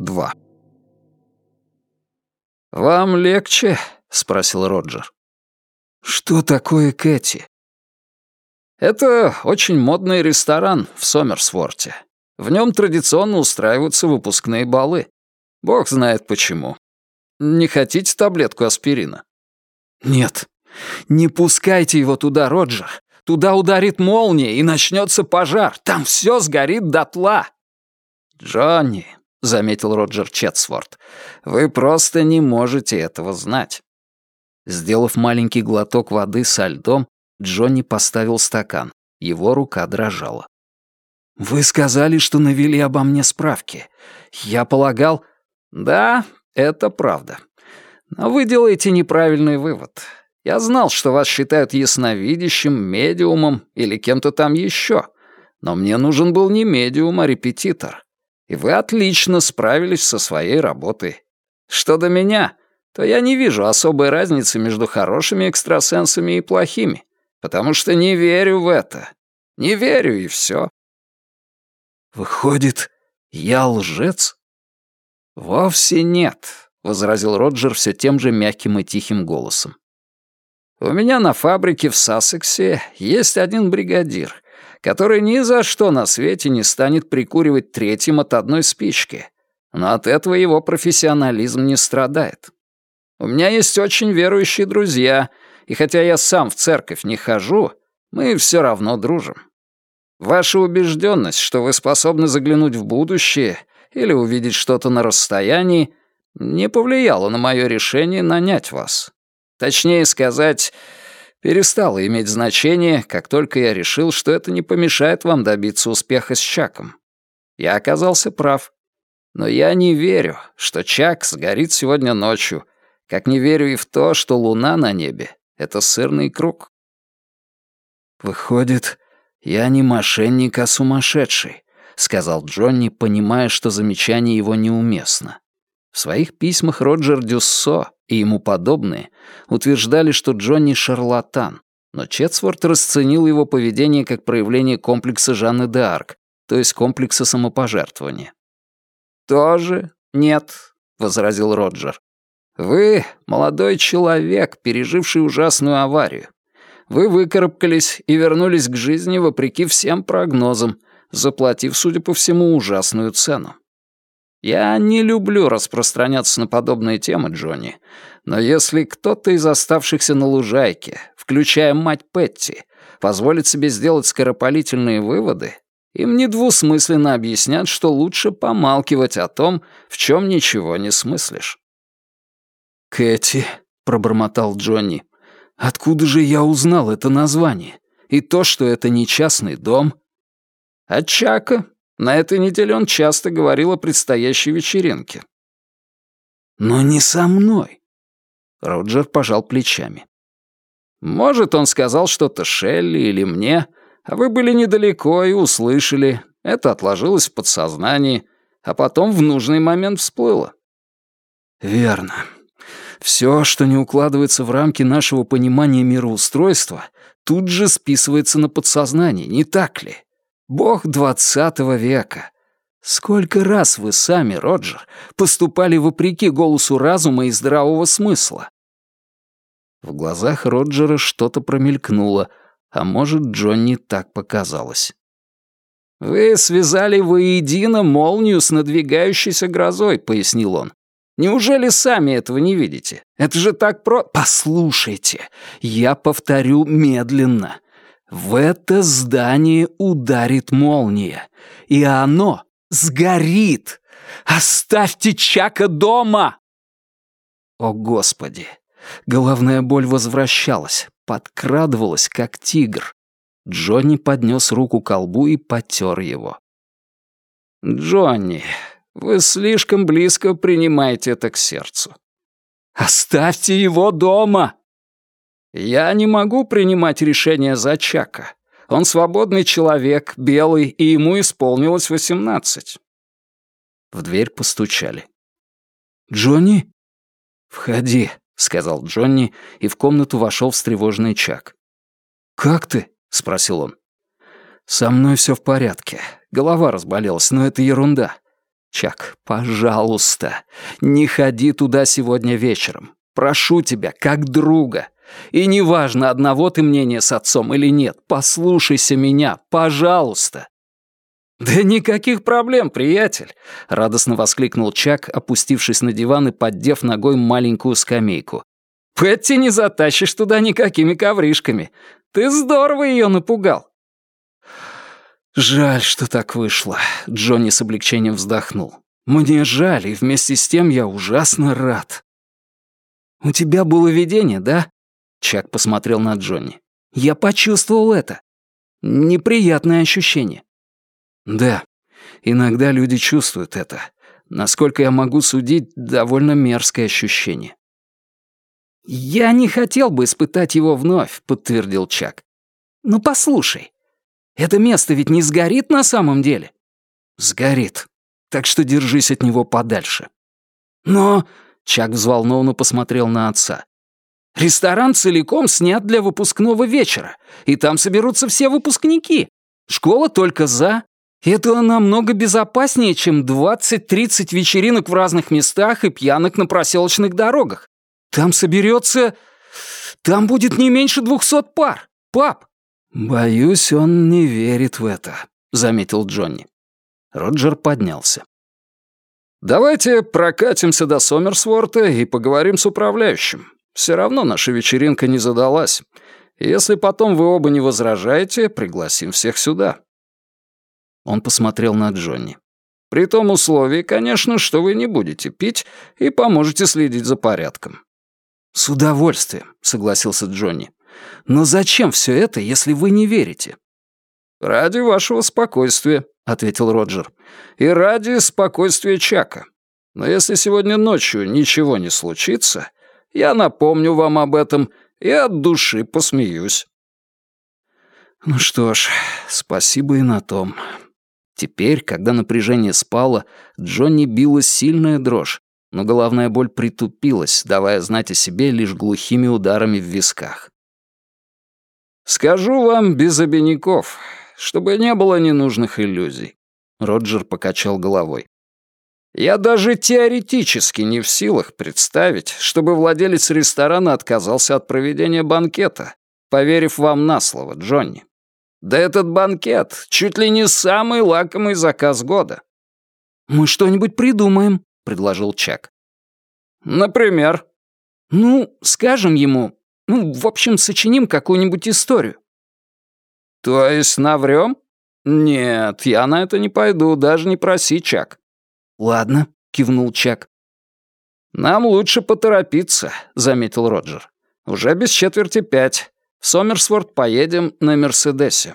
2 «Вам легче?» — спросил Роджер. «Что такое Кэти?» «Это очень модный ресторан в Сомерсворте. В нем традиционно устраиваются выпускные балы. Бог знает почему. Не хотите таблетку аспирина?» «Нет. Не пускайте его туда, Роджер. Туда ударит молния, и начнется пожар. Там все сгорит дотла». «Джонни, — заметил Роджер Четсворт. «Вы просто не можете этого знать». Сделав маленький глоток воды со льдом, Джонни поставил стакан. Его рука дрожала. «Вы сказали, что навели обо мне справки. Я полагал...» «Да, это правда. Но вы делаете неправильный вывод. Я знал, что вас считают ясновидящим, медиумом или кем-то там еще. Но мне нужен был не медиум, а репетитор и вы отлично справились со своей работой. Что до меня, то я не вижу особой разницы между хорошими экстрасенсами и плохими, потому что не верю в это. Не верю, и все. Выходит, я лжец? Вовсе нет, возразил Роджер все тем же мягким и тихим голосом. У меня на фабрике в Сассексе есть один бригадир, который ни за что на свете не станет прикуривать третьим от одной спички. Но от этого его профессионализм не страдает. У меня есть очень верующие друзья, и хотя я сам в церковь не хожу, мы все равно дружим. Ваша убежденность, что вы способны заглянуть в будущее или увидеть что-то на расстоянии, не повлияла на мое решение нанять вас. Точнее сказать, перестало иметь значение, как только я решил, что это не помешает вам добиться успеха с Чаком. Я оказался прав. Но я не верю, что Чак сгорит сегодня ночью, как не верю и в то, что луна на небе — это сырный круг. «Выходит, я не мошенник, а сумасшедший», — сказал Джонни, понимая, что замечание его неуместно. В своих письмах Роджер Дюссо и ему подобные утверждали, что Джонни шарлатан, но Четсворт расценил его поведение как проявление комплекса Жанны д'Арк, то есть комплекса самопожертвования. «Тоже нет», — возразил Роджер. «Вы — молодой человек, переживший ужасную аварию. Вы выкарабкались и вернулись к жизни вопреки всем прогнозам, заплатив, судя по всему, ужасную цену. Я не люблю распространяться на подобные темы, Джонни, но если кто-то из оставшихся на лужайке, включая мать Петти, позволит себе сделать скоропалительные выводы, им недвусмысленно объяснят, что лучше помалкивать о том, в чем ничего не смыслишь. «Кэти», — пробормотал Джонни, — «откуда же я узнал это название? И то, что это не частный дом?» «От Чака», на этой неделе он часто говорил о предстоящей вечеринке. «Но не со мной». Роджер пожал плечами. «Может, он сказал что-то Шелли или мне, а вы были недалеко и услышали. Это отложилось в подсознании, а потом в нужный момент всплыло». «Верно. Все, что не укладывается в рамки нашего понимания мироустройства, тут же списывается на подсознание, не так ли?» Бог двадцатого века. Сколько раз вы сами, Роджер, поступали вопреки голосу разума и здравого смысла? В глазах Роджера что-то промелькнуло, а может, Джонни так показалось. «Вы связали воедино молнию с надвигающейся грозой», — пояснил он. «Неужели сами этого не видите? Это же так про...» «Послушайте, я повторю медленно. В это здание ударит молния, и оно сгорит. Оставьте Чака дома! О, Господи! Головная боль возвращалась, подкрадывалась, как тигр. Джонни поднес руку к колбу и потер его. «Джонни, вы слишком близко принимаете это к сердцу». «Оставьте его дома!» Я не могу принимать решения за Чака. Он свободный человек, белый, и ему исполнилось восемнадцать. В дверь постучали. «Джонни?» «Входи», — сказал Джонни, и в комнату вошел встревоженный Чак. «Как ты?» — спросил он. «Со мной все в порядке. Голова разболелась, но это ерунда. Чак, пожалуйста, не ходи туда сегодня вечером. Прошу тебя, как друга. И неважно, одного ты мнения с отцом или нет, послушайся меня, пожалуйста. «Да никаких проблем, приятель!» — радостно воскликнул Чак, опустившись на диван и поддев ногой маленькую скамейку. «Пэтти не затащишь туда никакими ковришками. Ты здорово ее напугал!» «Жаль, что так вышло», — Джонни с облегчением вздохнул. «Мне жаль, и вместе с тем я ужасно рад». «У тебя было видение, да?» Чак посмотрел на Джонни. «Я почувствовал это. Неприятное ощущение». «Да, иногда люди чувствуют это. Насколько я могу судить, довольно мерзкое ощущение». «Я не хотел бы испытать его вновь», — подтвердил Чак. «Ну послушай, это место ведь не сгорит на самом деле?» «Сгорит. Так что держись от него подальше». «Но...» — Чак взволнованно посмотрел на отца. «Ресторан целиком снят для выпускного вечера, и там соберутся все выпускники. Школа только за. Это намного безопаснее, чем 20-30 вечеринок в разных местах и пьянок на проселочных дорогах. Там соберется... Там будет не меньше двухсот пар. Пап!» «Боюсь, он не верит в это», — заметил Джонни. Роджер поднялся. «Давайте прокатимся до Сомерсворта и поговорим с управляющим. Все равно наша вечеринка не задалась. Если потом вы оба не возражаете, пригласим всех сюда». Он посмотрел на Джонни. «При том условии, конечно, что вы не будете пить и поможете следить за порядком». «С удовольствием», — согласился Джонни. «Но зачем все это, если вы не верите?» «Ради вашего спокойствия», — ответил Роджер. «И ради спокойствия Чака. Но если сегодня ночью ничего не случится, я напомню вам об этом и от души посмеюсь». «Ну что ж, спасибо и на том». Теперь, когда напряжение спало, Джонни била сильная дрожь, но головная боль притупилась, давая знать о себе лишь глухими ударами в висках. «Скажу вам без обиняков, чтобы не было ненужных иллюзий», — Роджер покачал головой. «Я даже теоретически не в силах представить, чтобы владелец ресторана отказался от проведения банкета, поверив вам на слово, Джонни. Да этот банкет чуть ли не самый лакомый заказ года». «Мы что-нибудь придумаем», — предложил Чак. «Например?» «Ну, скажем ему, ну, в общем, сочиним какую-нибудь историю». «То есть наврём? Нет, я на это не пойду, даже не проси, Чак». «Ладно», — кивнул Чак. «Нам лучше поторопиться», — заметил Роджер. «Уже без четверти пять. В Сомерсворт поедем на Мерседесе».